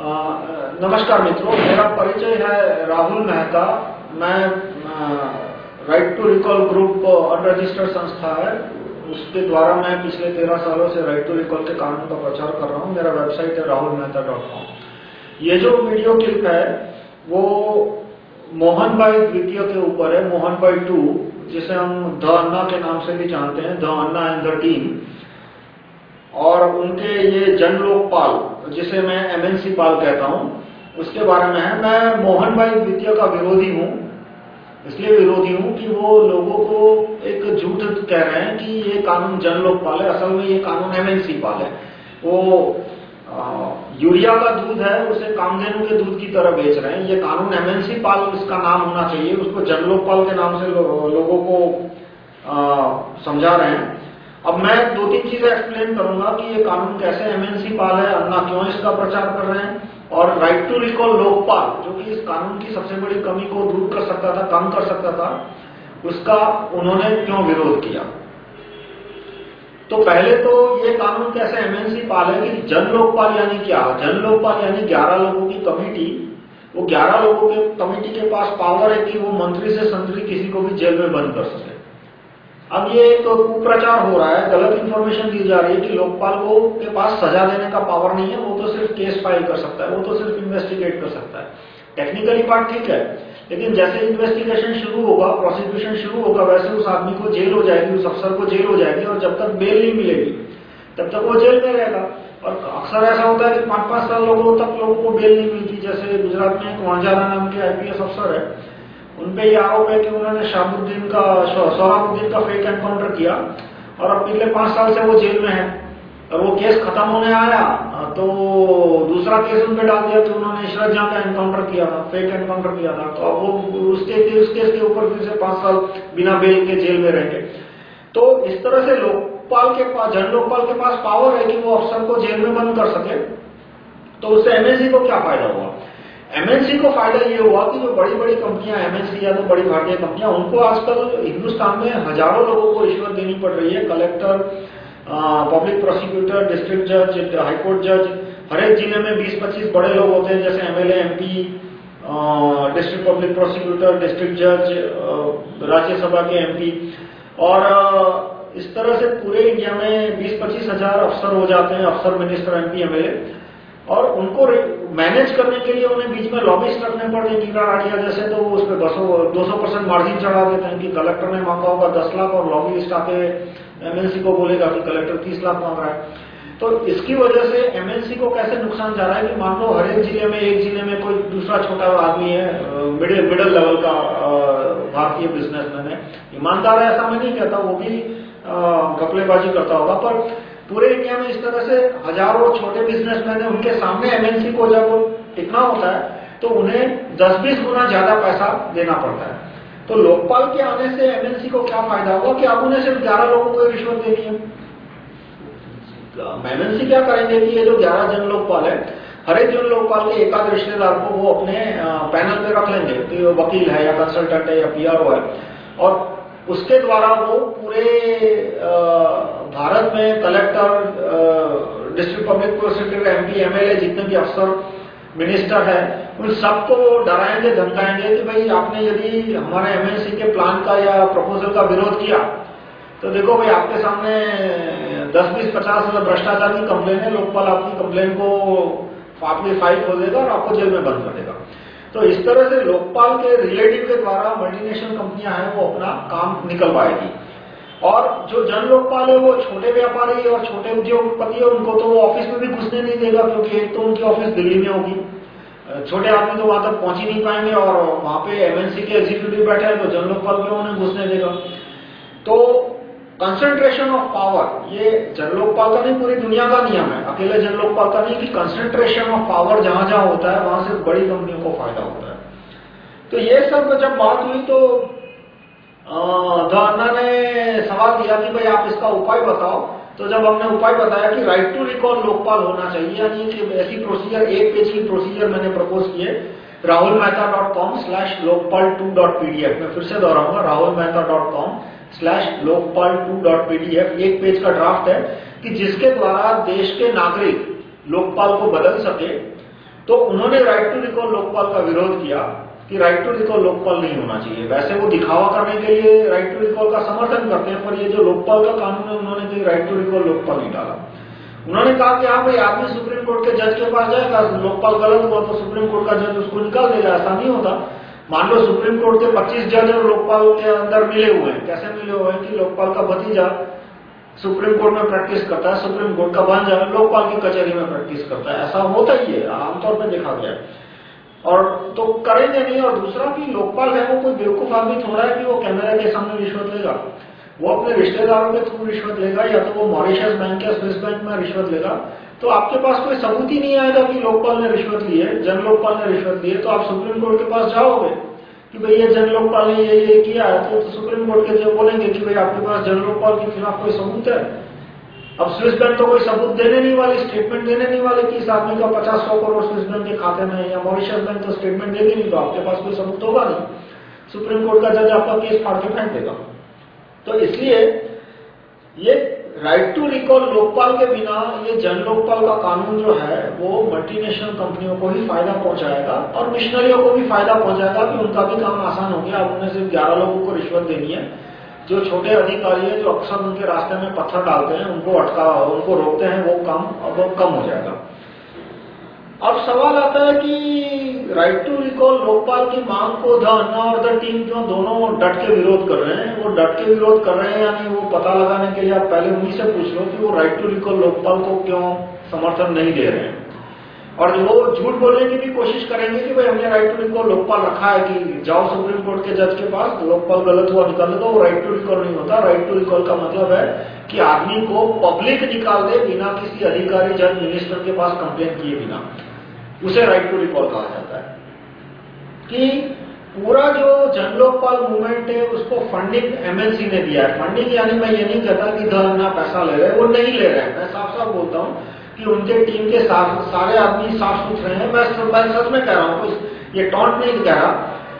नमस्कार मित्रों, मेरा परिचय है राहुल मेहता। मैं right to recall group unregistered संस्था है। उसके द्वारा मैं पिछले तेरह सालों से राइट टू रिकॉल के कानून का प्रचार कर रहा हूँ। मेरा वेबसाइट है राहुल मेहता डॉट कॉम ये जो वीडियो क्लिप है, वो मोहन भाई द्वितीय के ऊपर है। मोहन भाई टू, जिसे हम द अन्ना के नाम से भी जानते हैं। The Anna and the team और उनके ये जन लोकपाल जिसे मैं एम एमएनसी पाल कहता हूँ उसके बारे में है। मैं मोहन भाई द्वितीय का विरोधी हूँ इसलिए विरोधी हूँ कि वो लोगों को एक झूठ कह रहे हैं कि ये कानून जन लोकपाल है। असल में ये कानून एमएनसी पाल है। वो यूरिया का दूध है उसे कामधेनु के दूध की तरह बेच रहे हैं। ये कानून एमएनसी पाल इसका नाम होना चाहिए। उसको जन लोकपाल के नाम से लो, लोगों को आ, समझा रहे हैं। अब मैं दो तीन चीज़ें एक्सप्लेन करूँगा कि ये कानून कैसे एमएनसी पाल है अन्ना क्यों इसका प्रचार कर रहे हैं, और राइट टू रिकॉल लोकपाल, जो कि इस कानून की सबसे बड़ी कमी को दूर कर सकता था, कम कर सकता था, उसका उन्होंने क्यों विरोध किया? तो पहले तो ये कानून कैसे एमएनसी पाल है कि जन लोकपाल यानी क्या? जन लोकपाल यानी 11 लोगों की कमेटी। वो 11 लोगों के कमेटी के पास पावर है कि वो मंत्री से संतरी किसी को भी जेल में बंद कर सके। अब ये तो कुप्रचार हो रहा है, गलत इंफॉर्मेशन दी जा रही है कि लोकपाल को के पास सजा देने का पावर नहीं है, वो तो सिर्फ़ केस फ़ाइल कर सकता है, वो तो सिर्फ़ इन्वेस्टिगेट कर सकता है। टेक्निकली बात ठीक है, लेकिन जैसे इन्वेस्टिगेशन शुरू होगा प्रोसिक्यूशन शुरू होगा, वैसे उस आदमी को जेल हो जाएगी, उस अफसर को जेल हो जाएगी, और जब तक बेल नहीं मिलेगी, तब तक वो जेल में रहेगा। और अक्सर ऐसा होता है कि पाँच पाँच साल लोगों तक लोगों को बेल नहीं मिलती, जैसे गुजरात में एक वणजारा नाम के आईपीएस अफसर है उनपे ये आरोप है कि उन्होंने शाहबुद्दीन का, सोहराबुद्दीन का फेक एनकाउंटर किया और अब पिछले पाँच साल से वो जेल में है। और वो केस खत्म होने आया तो दूसरा केस उन पे डाल दिया कि उन्होंने इशरत जहाँ का एनकाउंटर किया था फेक एनकाउंटर किया था। तो अब वो उसके, उस केस के ऊपर फिर से पाँच साल बिना बेल के जेल में रहेंगे। तो इस तरह से लोकपाल के पास, जन लोकपाल के पास पावर है कि वो अफसर को जेल में बंद कर सके। तो उससे एमएससी को क्या फ़ायदा हुआ? एमएनसी को फ़ायदा ये हुआ कि जो बड़ी बड़ी कंपनियाँ एमएनसी या तो बड़ी भारतीय कंपनियाँ, उनको आजकल हिंदुस्तान में हज़ारों लोगों को रिश्वत देनी पड़ रही है। कलेक्टर पब्लिक प्रोसिक्यूटर, डिस्ट्रिक्ट जज हाईकोर्ट जज, हर एक ज़िले में 20-25 बड़े लोग होते हैं, जैसे MLA MP district public prosecutor, district जज राज्यसभा के एमपी और इस तरह से पूरे इंडिया में 20-25 हज़ार अफसर हो जाते हैं, अफसर मिनिस्टर एमपी एमएलए और उनको मैनेज करने के लिए उन्हें बीच में लॉबिस्ट रखने पड़ते हैं टीका राठिया जैसे तो उस पर दो सौ परसेंट मार्जिन चढ़ा देते हैं कि कलेक्टर ने मांगा होगा दस लाख और लॉबिस्ट आके एमएनसी को बोलेगा कि कलेक्टर तीस लाख मांग रहा है। तो इसकी वजह से एमएनसी को कैसे नुकसान जा रहा है कि मान लो हर एक ज़िले में, एक ज़िले में कोई दूसरा छोटा आदमी है मिडिल मिडिल लेवल का भारतीय बिजनेसमैन है। ईमानदार है ऐसा मैं नहीं कहता, वो भी घपलेबाजी करता होगा, पर पूरे इंडिया में इस तरह से हज़ारों छोटे बिजनेसमैन है, उनके सामने एमएनसी को जब टिकना होता है तो उन्हें 10-20 गुना ज़्यादा पैसा देना पड़ता है। तो लोकपाल के आने से एमएनसी को क्या फ़ायदा होगा कि अब उन्हें सिर्फ़ 11 लोगों को रिश्वत देनी है? एमएनसी क्या करेंगे कि ये जो 11 जन लोकपाल है, हर एक जन लोकपाल के एकाध रिश्तेदार को वो अपने पैनल पे रख लेंगे कि वो वकील है या कंसल्टेंट है या पीआरओ है। और उसके द्वारा वो पूरे भारत में collector district public prosecutor, MP, MLA जितने भी अफसर, मिनिस्टर है, उन सबको डराएँगे, धमकाएँगे कि भाई आपने यदि हमारे एमएनसी के प्लान का या प्रपोजल का विरोध किया तो देखो भाई आपके सामने 10 बीस पचास हज़ार भ्रष्टाचार की कंप्लेन है, लोकपाल आपकी कंप्लेन को आपकी फ़ाइल खोल देगा और आपको जेल में बंद कर देगा। तो इस तरह से लोकपाल के रिलेटिव के द्वारा मल्टीनेशनल कंपनियाँ हैं, वो अपना काम निकल पाएगी और जो जन लोकपाल है वो छोटे व्यापारी और छोटे उद्योगपति है, उनको तो वो ऑफ़िस में भी घुसने नहीं देगा, क्योंकि एक तो उनकी ऑफ़िस दिल्ली में होगी। छोटे आदमी तो वहाँ तक पहुँच ही नहीं पाएँगे और वहाँ पे एमएनसी के एग्जीक्यूटिव बैठे हैं तो जन लोकपाल क्यों उन्हें घुसने देगा। तो कंसेंट्रेशन ऑफ़ पावर ये जन लोकपाल का नहीं, पूरी दुनिया का नियम है। अकेले जन लोकपाल का नहीं कि कंसंट्रेशन ऑफ़ पावर जहाँ जहाँ होता है, वहाँ से बड़ी कंपनियों को फ़ायदा होता है। तो ये सब जब बात हुई तो अन्ना ने सवाल किया कि भाई आप इसका उपाय बताओ। तो जब हमने उपाय बताया कि राइट टू रिकॉल लोकपाल होना चाहिए, यानी कि ऐसी प्रोसीजर एक पेज की प्रोसीजर मैंने प्रपोज किए, Rahul Mehta dot com slash Lokpal two dot PDF मैं फिर से दोहराऊँगा, Rahul Mehta dot com slash Lokpal two dot PDF एक पेज का ड्राफ्ट है कि जिसके द्वारा देश के नागरिक लोकपाल को बदल सके। तो उन्होंने राइट टू रिकॉल लोकपाल का विरोध किया। कि राइट टू रिकॉल लोकपाल नहीं होना चाहिए। वैसे वो दिखावा करने के लिए राइट टू रिकॉल का समर्थन करते हैं, पर ये जो लोकपाल का कानून है, उन्होंने कहीं राइट टू रिकॉल लोकपाल नहीं डाला। उन्होंने कहा कि हाँ भाई आदमी सुप्रीम कोर्ट के जज के पास जाएगा लोकपाल गलत हुआ तो सुप्रीम कोर्ट का जज उसको निकाल देगा, ऐसा नहीं होता। मान लो सुप्रीम कोर्ट के 25 जज और लोकपाल के अंदर मिले हुए हैं। कैसे मिले हुए हैं कि लोकपाल का भतीजा सुप्रीम कोर्ट में प्रैक्टिस करता है, सुप्रीम कोर्ट का भांजा लोकपाल की कचहरी में प्रैक्टिस करता है। ऐसा होता ही है, आमतौर पर देखा गया और तो करेंगे नहीं और दूसरा कि लोकपाल है वो कोई बेवकूफ़ आदमी थोड़ा है कि वो कैमरा के सामने रिश्वत लेगा। वो अपने रिश्तेदारों के थ्रू रिश्वत लेगा या तो वो मॉरिशस बैंक या स्विस बैंक में रिश्वत लेगा। तो आपके पास कोई सबूत ही नहीं आएगा कि लोकपाल ने रिश्वत ली है जन लोकपाल ने रिश्वत ली है तो आप सुप्रीम कोर्ट के पास जाओगे कि भाई ये जन लोकपाल ने ये ये किया है तो, तो सुप्रीम कोर्ट के जो बोलेंगे कि भाई आपके पास जन लोकपाल के खिलाफ कोई सबूत है अब स्विस बैंक तो कोई सबूत देने नहीं वाले स्टेटमेंट देने नहीं वाले कि इस आदमी का पचास सौ करोड़ स्विस बैंक के खाते में या मॉरिशस बैंक तो स्टेटमेंट देगी नहीं तो आपके पास कोई सबूत होगा नहीं। सुप्रीम कोर्ट का जज आपका केस फाड़ के फेंक देगा। तो इसलिए ये राइट टू रिकॉल लोकपाल के बिना, ये जन लोकपाल का कानून जो है, वो मल्टीनेशनल कंपनियों को ही फ़ायदा पहुंचाएगा और मिशनरियों को भी फ़ायदा पहुंचाएगा कि उनका भी काम आसान हो गया। अब उन्हें सिर्फ़ ग्यारह लोगों को रिश्वत देनी है। जो छोटे अधिकारी है, जो अक्सर उनके रास्ते में पत्थर डालते हैं, उनको अटका, उनको रोकते हैं, वो काम, अब कम हो जाएगा। अब सवाल आता है कि राइट टू रिकॉल लोकपाल की मांग को द अन्ना और द टीम जो दोनों डट के विरोध कर रहे हैं, वो डट के विरोध कर रहे हैं यानी वो पता लगाने के लिए आप पहले उन्हीं से पूछ लो कि वो राइट टू रिकॉल लोकपाल को क्यों समर्थन नहीं दे रहे हैं। और वो झूठ बोलने की भी कोशिश करेंगे कि भाई हमने राइट टू रिकॉल लोकपाल रखा है कि जाओ सुप्रीम कोर्ट के जज के पास, लोकपाल गलत हुआ निकाल दो, वो राइट टू रिकॉल नहीं होता। राइट टू रिकॉल का मतलब है कि आदमी को पब्लिक निकाल दे बिना किसी अधिकारी, जज मिनिस्टर के पास कंप्लेन किए बिना। उसे राइट टू रिकॉल कहा जाता है। कि पूरा जो जन लोकपाल मूवमेंट है, उसको फंडिंग एमएनसी ने दिया है। फंडिंग यानी मैं ये नहीं कहता कि धरना पैसा ले रहे वो नहीं ले रहे हैं। मैं साफ़ साफ़ बोलता हूँ कि उनके टीम के साथ सारे आदमी साफ़ सुथरे हैं। मैं मैं सच में कह रहा हूँ ये टॉन्ट नहीं कह रहा।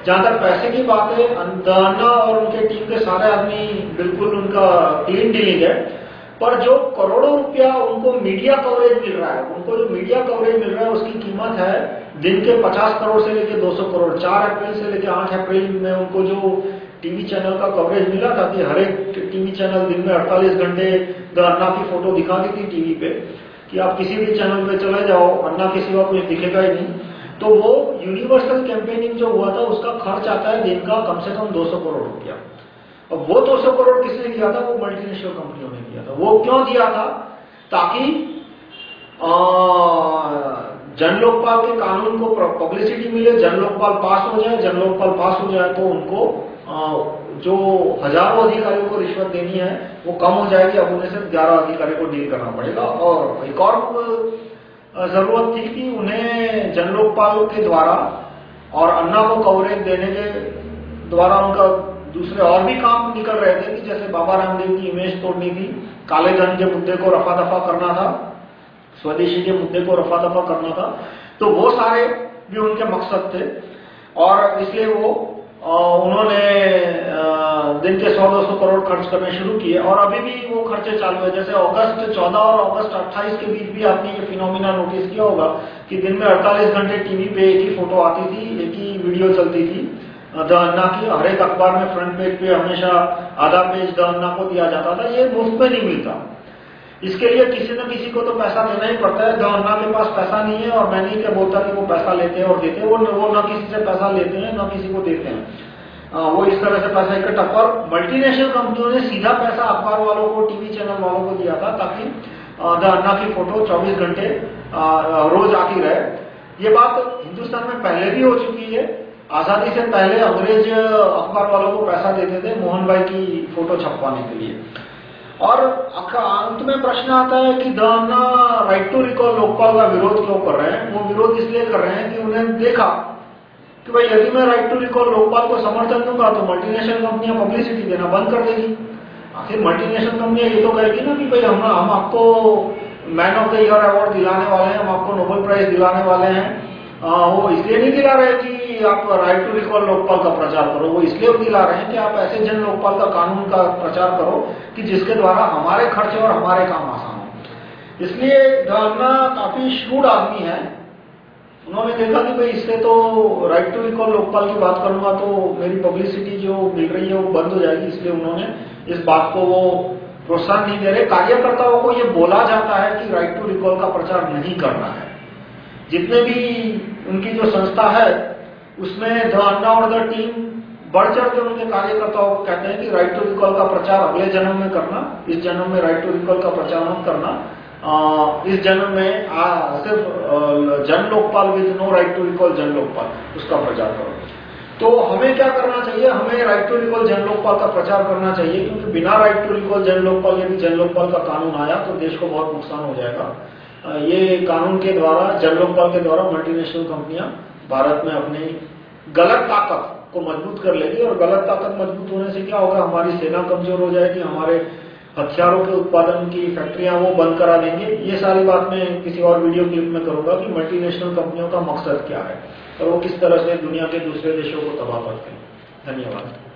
जहाँ तक पैसे की बात है दहना और उनके टीम के सारे आदमी बिल्कुल उनका क्लीन डीलिंग है। पर जो करोड़ों रुपया उनको मीडिया कवरेज मिल रहा है, उनको जो मीडिया कवरेज मिल रहा है, उसकी कीमत है दिन के 50 करोड़ से लेकर 200 करोड़। 4 अप्रैल से लेके 8 अप्रैल में उनको जो टीवी चैनल का कवरेज मिला था कि हर एक टीवी चैनल दिन में 48 घंटे अन्ना की फ़ोटो दिखा दी थी टीवी पे। कि आप किसी भी चैनल पे चले जाओ अन्ना के सिवा कुछ दिखेगा ही नहीं। तो वो यूनिवर्सल कैंपेनिंग जो हुआ था, उसका खर्च आता है दिन का कम से कम 200 करोड़ रुपया। और वो 200 करोड़ किसने दिया था? वो मल्टीनेशनल कंपनियों ने किया था। वो क्यों दिया था? ताकि जन लोकपाल के कानून को पब्लिसिटी मिले, जन लोकपाल पास हो जाए, जन लोकपाल पास हो जाए तो उनको जो हज़ारों अधिकारियों को रिश्वत देनी है, वो कम हो जाएगी, अब उन्हें सिर्फ़ ग्यारह अधिकारियों को डील करना पड़ेगा। और एक और ज़रूरत थी कि उन्हें जन लोकपाल के द्वारा और अन्ना को कवरेज देने के द्वारा उनका दूसरे और भी काम निकल रहे थे कि जैसे बाबा रामदेव की इमेज तोड़नी थी, काले धन के मुद्दे को रफा दफ़ा करना था, स्वदेशी के मुद्दे को रफा दफ़ा करना था तो वो सारे भी उनके मकसद थे। और इसलिए वो उन्होंने दिन के 100-200 करोड़ खर्च करने शुरू किए और अभी भी वो खर्चे चालू है। जैसे अगस्त 14 और अगस्त 28 के बीच भी आपने ये फिनोमिना नोटिस किया होगा कि दिन में 48 घंटे टीवी पे एक ही फ़ोटो आती थी, एक ही वीडियो चलती थी। द की हर एक अखबार में फ्रंट पेज पे हमेशा आधा पेज द को दिया जाता था। ये मुफ़्त में नहीं मिलता। इसके लिए किसी न किसी को तो पैसा देना ही पड़ता है। अन्ना के पास पैसा नहीं है और मैं नहीं क्या बोलता कि वो पैसा लेते हैं और देते हैं वो वो न किसी से पैसा लेते हैं न किसी को देते हैं। आ, वो इस तरह से पैसा इकट्ठा और मल्टीनेशनल कंपनियों ने सीधा पैसा अखबार वालों को टीवी चैनल वालों को दिया था ताकि द अन्ना की फ़ोटो 24 घंटे रोज आती रहे। ये बात हिंदुस्तान में पहले भी हो चुकी है। आज़ादी से पहले अंग्रेज़ अखबार वालों को पैसा देते थे मोहन भाई की फ़ोटो छपवाने के लिए। और अंत में प्रश्न आता है कि दाना राइट टू रिकॉल लोकपाल का विरोध क्यों कर रहे हैं? वो विरोध इसलिए कर रहे हैं कि उन्हें देखा कि भाई यदि मैं राइट टू रिकॉल लोकपाल को समर्थन दूँगा तो मल्टीनेशनल कंपनियाँ पब्लिसिटी देना बंद कर देगी। आखिर मल्टीनेशनल कंपनियाँ ये तो कहेगी ना कि भाई हम हम आपको man of the year award दिलाने वाले हैं, हम आपको नोबेल प्राइज दिलाने वाले हैं। आ, वो इसलिए नहीं दिला रहे कि आप राइट टू रिकॉल लोकपाल का प्रचार करो। वो इसलिए दिला रहे हैं कि आप ऐसे जन लोकपाल का कानून का प्रचार करो कि जिसके द्वारा हमारे खर्चे और हमारे काम आसान हो। इसलिए धरना काफ़ी शूड आदमी है। उन्होंने देखा कि भाई इससे तो राइट टू रिकॉल लोकपाल की बात करूँगा तो मेरी पब्लिसिटी जो मिल रही है वो बंद हो जाएगी। इसलिए उन्होंने इस बात को वो प्रोत्साहन नहीं दे रहे। कार्यकर्ताओं को ये बोला जाता है कि राइट टू रिकॉल का प्रचार नहीं करना है। जितने भी उनकी जो संस्था है उसमें द अन्ना और द टीम बढ़ चढ़ के उनके कार्यकर्ताओं को कहते हैं कि राइट टू रिकॉल का प्रचार अगले जन्म में करना इस जन्म में राइट टू रिकॉल का प्रचार मत करना। आ, इस जन्म में आ, सिर्फ़ Jan Lokpal with no right to recall Jan Lokpal उसका प्रचार करो। तो हमें क्या करना चाहिए? हमें right to recall Jan Lokpal का प्रचार करना चाहिए क्योंकि बिना right to recall Jan Lokpal यदि जन लोकपाल का कानून आया तो देश को बहुत नुकसान हो जाएगा। ये कानून के द्वारा जन लोकपाल के द्वारा मल्टीनेशनल कंपनियाँ भारत में अपनी गलत ताकत को मज़बूत कर लेगी और गलत ताकत मज़बूत होने से क्या होगा? हमारी सेना कमज़ोर हो जाएगी, हमारे हथियारों के उत्पादन की फैक्ट्रियाँ वो बंद करा देंगे। ये सारी बात मैं किसी और वीडियो क्लिप में करूँगा कि मल्टीनेशनल कंपनियों का मकसद क्या है और वो किस तरह से दुनिया के दूसरे देशों को तबाह करते हैं। धन्यवाद।